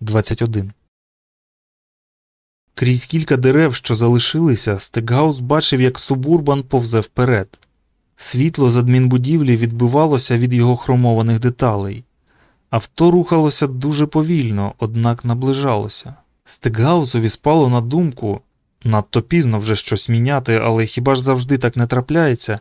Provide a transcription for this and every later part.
21 Крізь кілька дерев, що залишилися, Стекгаус бачив, як субурбан повзе вперед. Світло з адмінбудівлі відбивалося від його хромованих деталей. Авто рухалося дуже повільно, однак наближалося. Стекгаусові спало на думку надто пізно вже щось міняти, але хіба ж завжди так не трапляється,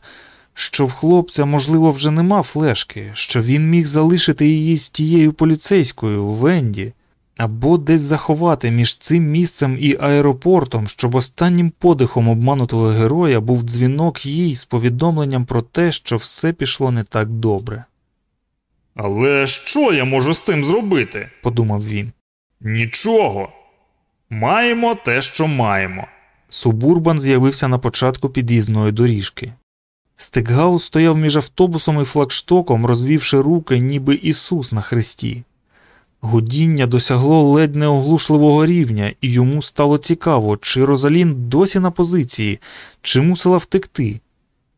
що в хлопця, можливо, вже нема флешки, що він міг залишити її з тією поліцейською Венді, або десь заховати між цим місцем і аеропортом, щоб останнім подихом обманутого героя був дзвінок їй з повідомленням про те, що все пішло не так добре. Але що я можу з цим зробити? подумав він. Нічого. Маємо те, що маємо. Субурбан з'явився на початку під'їзної доріжки. Стекгаус стояв між автобусом і флагштоком, розвівши руки, ніби Ісус на хресті. Гудіння досягло ледь неоглушливого рівня, і йому стало цікаво, чи Розалін досі на позиції, чи мусила втекти.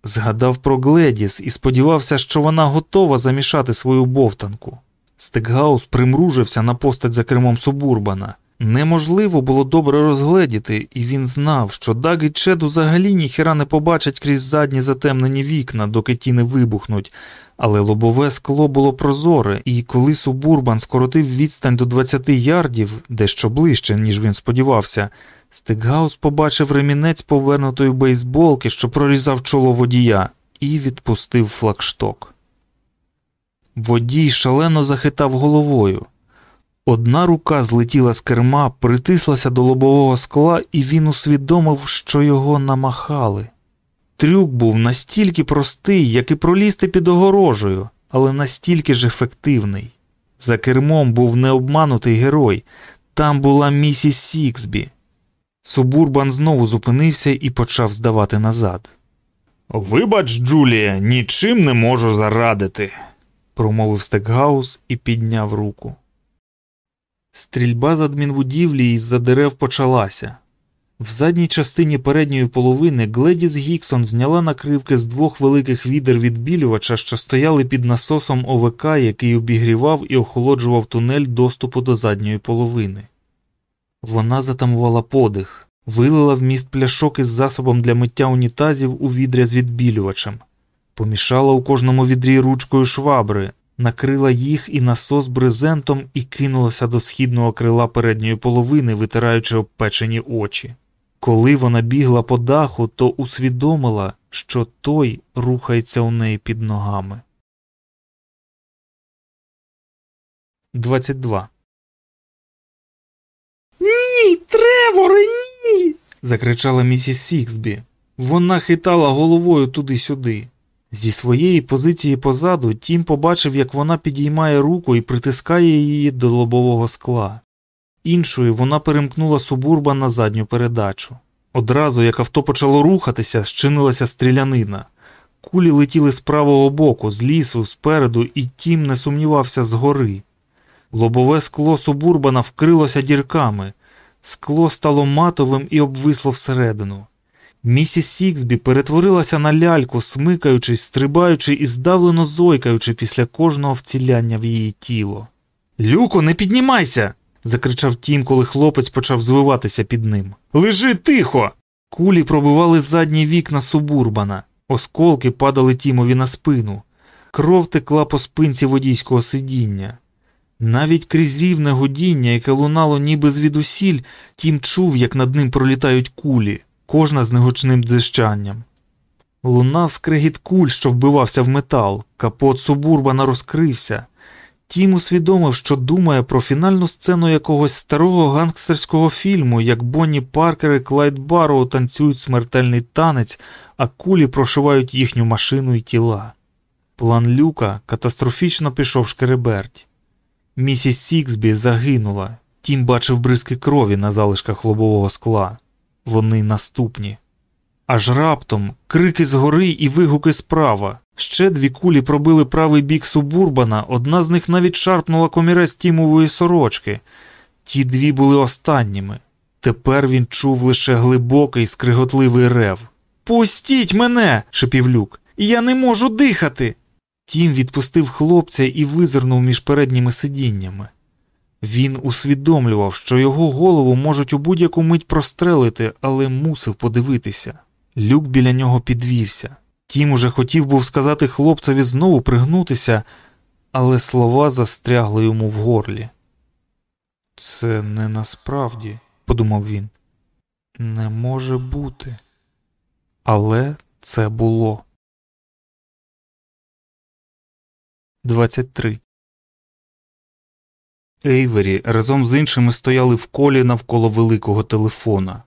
Згадав про Гледіс і сподівався, що вона готова замішати свою бовтанку. Стикгаус примружився на постать за кермом Субурбана. Неможливо було добре розгледіти, і він знав, що Даг і Чед взагалі ніхера не побачать крізь задні затемнені вікна, доки ті не вибухнуть, але лобове скло було прозоре, і коли Субурбан скоротив відстань до 20 ярдів, дещо ближче, ніж він сподівався, Стекгаус побачив ремінець повернутої бейсболки, що прорізав чоло водія, і відпустив флагшток. Водій шалено захитав головою. Одна рука злетіла з керма, притислася до лобового скла, і він усвідомив, що його намахали. Трюк був настільки простий, як і пролізти під огорожею, але настільки ж ефективний. За кермом був необманутий герой, там була місіс Сіксбі. Субурбан знову зупинився і почав здавати назад. Вибач, Джулія, нічим не можу зарадити, промовив Стекгаус і підняв руку. Стрільба з адмінбудівлі із за дерев почалася. В задній частині передньої половини Гледіс Гіксон зняла накривки з двох великих відер відбілювача, що стояли під насосом ОВК, який обігрівав і охолоджував тунель доступу до задньої половини. Вона затамувала подих, вилила в міст пляшок із засобом для миття унітазів у відря з відбілювачем, помішала у кожному відрі ручкою швабри, накрила їх і насос брезентом і кинулася до східного крила передньої половини, витираючи обпечені очі. Коли вона бігла по даху, то усвідомила, що той рухається у неї під ногами. 22. Ні, Треворе, ні. закричала місіс Сіксбі. Вона хитала головою туди-сюди. Зі своєї позиції позаду Тім побачив, як вона підіймає руку і притискає її до лобового скла. Іншою вона перемкнула субурба на задню передачу. Одразу, як авто почало рухатися, щинилася стрілянина. Кулі летіли з правого боку, з лісу, спереду, і тім не сумнівався згори. Лобове скло субурбана вкрилося дірками, скло стало матовим і обвисло всередину. Місіс Сіксбі перетворилася на ляльку, смикаючись, стрибаючи і здавлено зойкаючи після кожного вціляння в її тіло. Люко, не піднімайся. закричав тім, коли хлопець почав звиватися під ним. Лежи тихо. Кулі пробивали задні вікна субурбана, осколки падали Тімові на спину, кров текла по спинці водійського сидіння. Навіть крізь рівне годіння, яке лунало ніби звідусіль, тім чув, як над ним пролітають кулі кожна з негучним дзищанням. Лунав скрегіт куль, що вбивався в метал, капот субурбана розкрився. Тім усвідомив, що думає про фінальну сцену якогось старого гангстерського фільму, як Бонні Паркер і Клайд Барроу танцюють смертельний танець, а кулі прошивають їхню машину і тіла. План Люка катастрофічно пішов шкереберть. Місіс Сіксбі загинула. Тім бачив бризки крові на залишках лобового скла вони наступні. Аж раптом крики згори і вигуки справа. Ще дві кулі пробили правий бік Субурбана, одна з них навіть шарпнула комірець Тімової сорочки. Ті дві були останніми. Тепер він чув лише глибокий, скриготливий рев. Пустіть мене, шепів люк, я не можу дихати. Тім відпустив хлопця і визирнув між передніми сидіннями. Він усвідомлював, що його голову можуть у будь-яку мить прострелити, але мусив подивитися. Люк біля нього підвівся. Тім уже хотів був сказати хлопцеві знову пригнутися, але слова застрягли йому в горлі. Це не насправді, подумав він. Не може бути. Але це було. 23. Ейвері разом з іншими стояли в колі навколо великого телефона.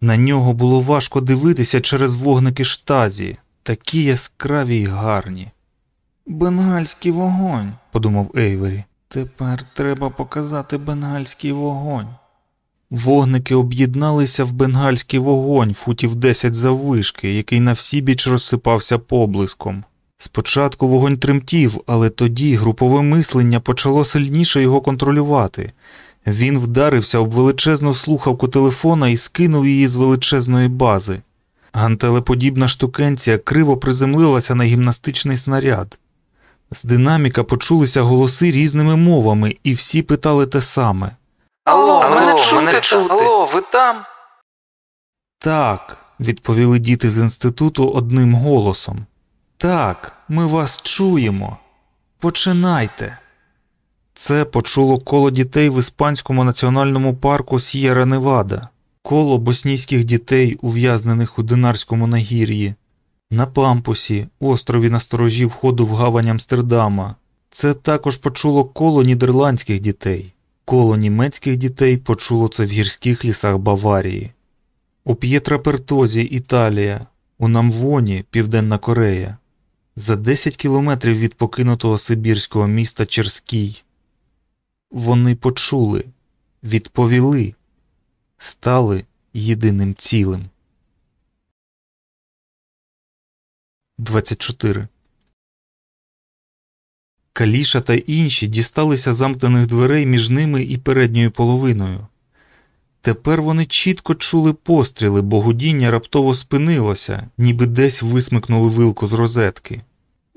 На нього було важко дивитися через вогники штазі, такі яскраві й гарні. Бенгальський вогонь, подумав Ейвері. Тепер треба показати бенгальський вогонь. Вогники об'єдналися в бенгальський вогонь футів 10 заввишки, який на всі біч розсипався поблиском. Спочатку вогонь тремтів, але тоді групове мислення почало сильніше його контролювати. Він вдарився об величезну слухавку телефона і скинув її з величезної бази. Гантелеподібна штукенція криво приземлилася на гімнастичний снаряд. З динаміка почулися голоси різними мовами, і всі питали те саме. Алло, мене чути, Алло, ви там? Так, відповіли діти з інституту одним голосом. Так, ми вас чуємо. Починайте. Це почуло коло дітей в іспанському національному парку С'єра Невада, коло боснійських дітей, ув'язнених у Динарському нагір'ї, на пампусі, острові на сторожі входу в гавань Амстердама. Це також почуло коло нідерландських дітей, коло німецьких дітей почуло це в гірських лісах Баварії. У П'єтрапертозі, Італія, у Намвоні, Південна Корея, за 10 кілометрів від покинутого сибірського міста Черський. Вони почули, відповіли, стали єдиним цілим. 24. Каліша та інші дісталися замкнених дверей між ними і передньою половиною. Тепер вони чітко чули постріли, бо гудіння раптово спинилося, ніби десь висмикнули вилку з розетки.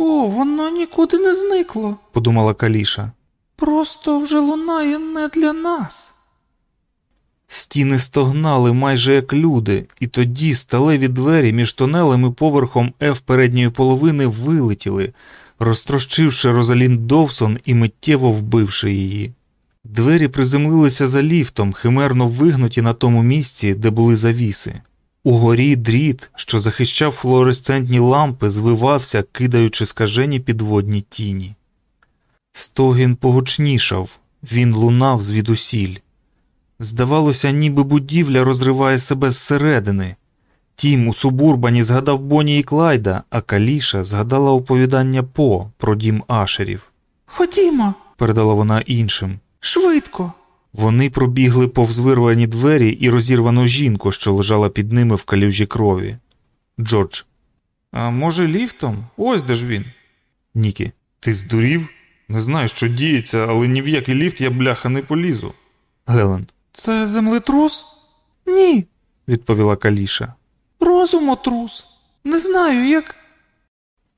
О, воно нікуди не зникло. подумала Каліша. Просто вже лунає не для нас. Стіни стогнали майже як люди, і тоді сталеві двері між тунелем і поверхом Ф передньої половини вилетіли, розтрощивши Розалін Довсон і миттєво вбивши її. Двері приземлилися за ліфтом, химерно вигнуті на тому місці, де були завіси. Угорі дріт, що захищав флуоресцентні лампи, звивався, кидаючи скажені підводні тіні. Стогін погучнішав, він лунав звідусіль. Здавалося, ніби будівля розриває себе зсередини. Тім у субурбані згадав Боні і Клайда, а Каліша згадала оповідання По про дім Ашерів. Ходімо, Передала вона іншим. швидко. Вони пробігли повз вирвані двері і розірвану жінку, що лежала під ними в калюжі крові. Джордж. А може, ліфтом? Ось де ж він. Нікі. Ти здурів? Не знаю, що діється, але ні в який ліфт я бляха не полізу. Гелен. Це землетрус? Ні, відповіла Каліша. розумотрус. Не знаю, як.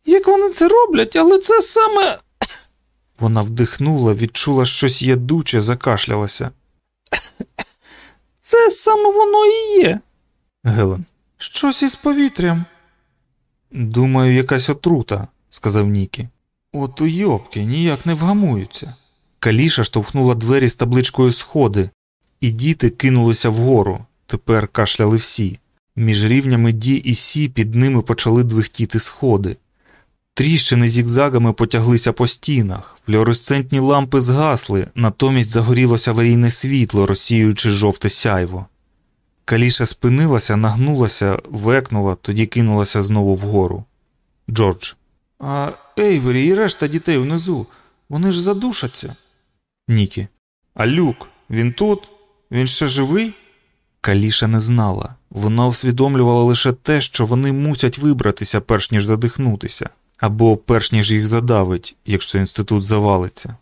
Як вони це роблять, але це саме. Вона вдихнула, відчула щось ядуче, закашлялася. Це саме воно і є. Гелен. Щось із повітрям. Думаю, якась отрута, сказав Нікі. От уйобки ніяк не вгамуються. Каліша штовхнула двері з табличкою сходи, і діти кинулися вгору. Тепер кашляли всі. Між рівнями Ді і Сі під ними почали двихтіти сходи. Тріщини зігзагами потяглися по стінах, флюоресцентні лампи згасли, натомість загорілося аварійне світло, розсіюючи жовте сяйво. Каліша спинилася, нагнулася, векнула, тоді кинулася знову вгору. Джордж. А Ейвері і решта дітей внизу, вони ж задушаться. Нікі. А люк, він тут? Він ще живий? Каліша не знала. Вона усвідомлювала лише те, що вони мусять вибратися, перш ніж задихнутися, або перш ніж їх задавить, якщо інститут завалиться.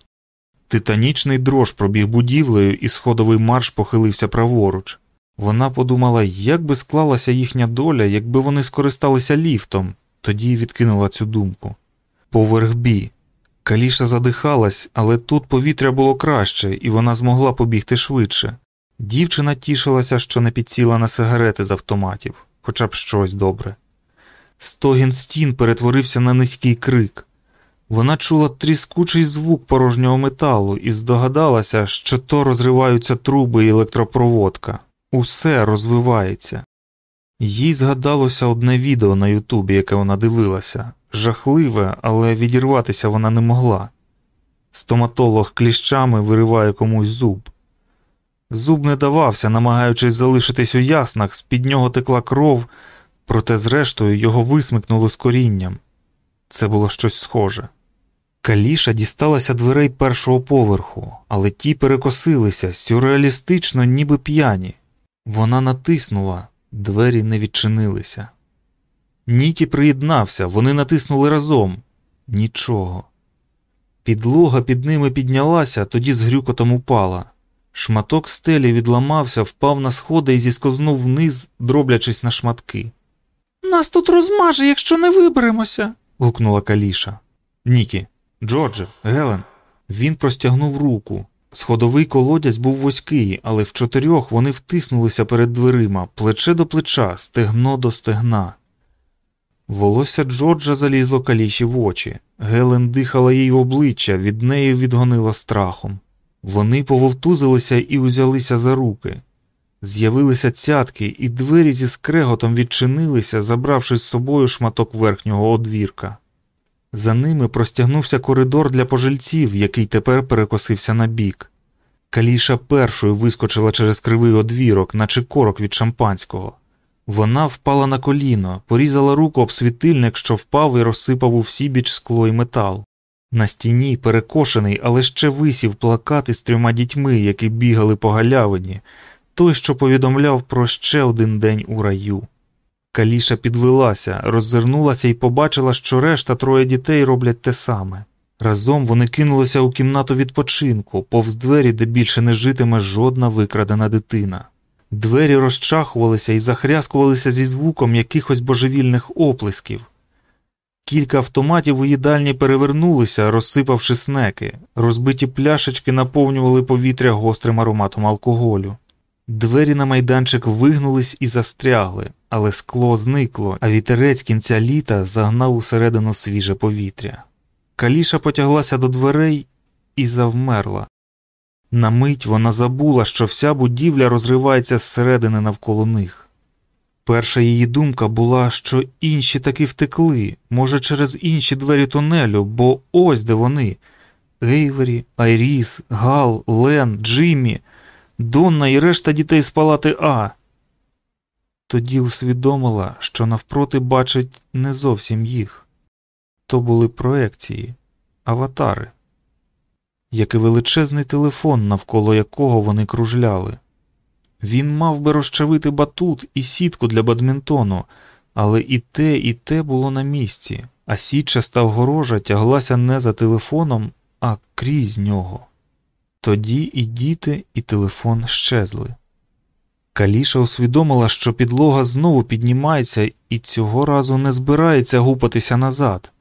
Титанічний дрож пробіг будівлею, і сходовий марш похилився праворуч. Вона подумала, як би склалася їхня доля, якби вони скористалися ліфтом, тоді відкинула цю думку. Поверх бі. Каліша задихалась, але тут повітря було краще, і вона змогла побігти швидше. Дівчина тішилася, що не підсіла на сигарети з автоматів, хоча б щось добре. Стогін стін перетворився на низький крик. Вона чула тріскучий звук порожнього металу і здогадалася, що то розриваються труби і електропроводка. Усе розвивається. Їй згадалося одне відео на Ютубі, яке вона дивилася, жахливе, але відірватися вона не могла. Стоматолог кліщами вириває комусь зуб. Зуб не давався, намагаючись залишитись у яснах, з під нього текла кров, проте, зрештою, його висмикнуло з корінням. Це було щось схоже. Каліша дісталася дверей першого поверху, але ті перекосилися сюрреалістично, ніби п'яні. Вона натиснула, двері не відчинилися. Нікі приєднався, вони натиснули разом. Нічого. Підлога під ними піднялася, тоді з грюкотом упала. Шматок стелі відламався, впав на сходи і зісковзнув вниз, дроблячись на шматки. Нас тут розмаже, якщо не виберемося. гукнула Каліша. Нікі, Джордже, Гелен. Він простягнув руку. Сходовий колодязь був вузький, але в чотирьох вони втиснулися перед дверима, плече до плеча, стегно до стегна. Волосся Джорджа залізло каліші в очі. Гелен дихала їй в обличчя, від неї відгонила страхом. Вони пововтузилися і узялися за руки. З'явилися цятки, і двері зі скреготом відчинилися, забравши з собою шматок верхнього одвірка. За ними простягнувся коридор для пожильців, який тепер перекосився на бік. Каліша першою вискочила через кривий одвірок, наче корок від шампанського. Вона впала на коліно, порізала руку об світильник, що впав і розсипав у всі біч скло й метал. На стіні, перекошений, але ще висів плакат із трьома дітьми, які бігали по галявині, той, що повідомляв про ще один день у раю. Каліша підвелася, роззирнулася і побачила, що решта троє дітей роблять те саме. Разом вони кинулися у кімнату відпочинку, повз двері, де більше не житиме жодна викрадена дитина. Двері розчахувалися і захряскувалися зі звуком якихось божевільних оплесків. Кілька автоматів у їдальні перевернулися, розсипавши снеки, розбиті пляшечки наповнювали повітря гострим ароматом алкоголю. Двері на майданчик вигнулись і застрягли, але скло зникло, а вітерець кінця літа загнав усередину свіже повітря. Каліша потяглася до дверей і завмерла. На мить вона забула, що вся будівля розривається зсередини навколо них. Перша її думка була, що інші таки втекли, може, через інші двері тунелю, бо ось де вони Ейвері, Айріс, Гал, Лен, Джиммі, Донна і решта дітей з палати А. Тоді усвідомила, що навпроти бачить не зовсім їх то були проекції, аватари, як і величезний телефон, навколо якого вони кружляли. Він мав би розчавити батут і сітку для бадмінтону, але і те, і те було на місці, а сітчаста огорожа тяглася не за телефоном, а крізь нього. Тоді і діти, і телефон щезли. Каліша усвідомила, що підлога знову піднімається і цього разу не збирається гупатися назад.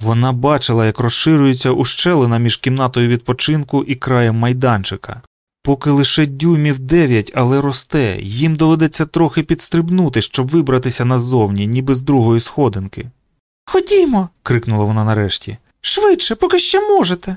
Вона бачила, як розширюється ущелина між кімнатою відпочинку і краєм майданчика. Поки лише дюймів дев'ять, але росте, їм доведеться трохи підстрибнути, щоб вибратися назовні, ніби з другої сходинки. Ходімо, крикнула вона нарешті. швидше, поки ще можете.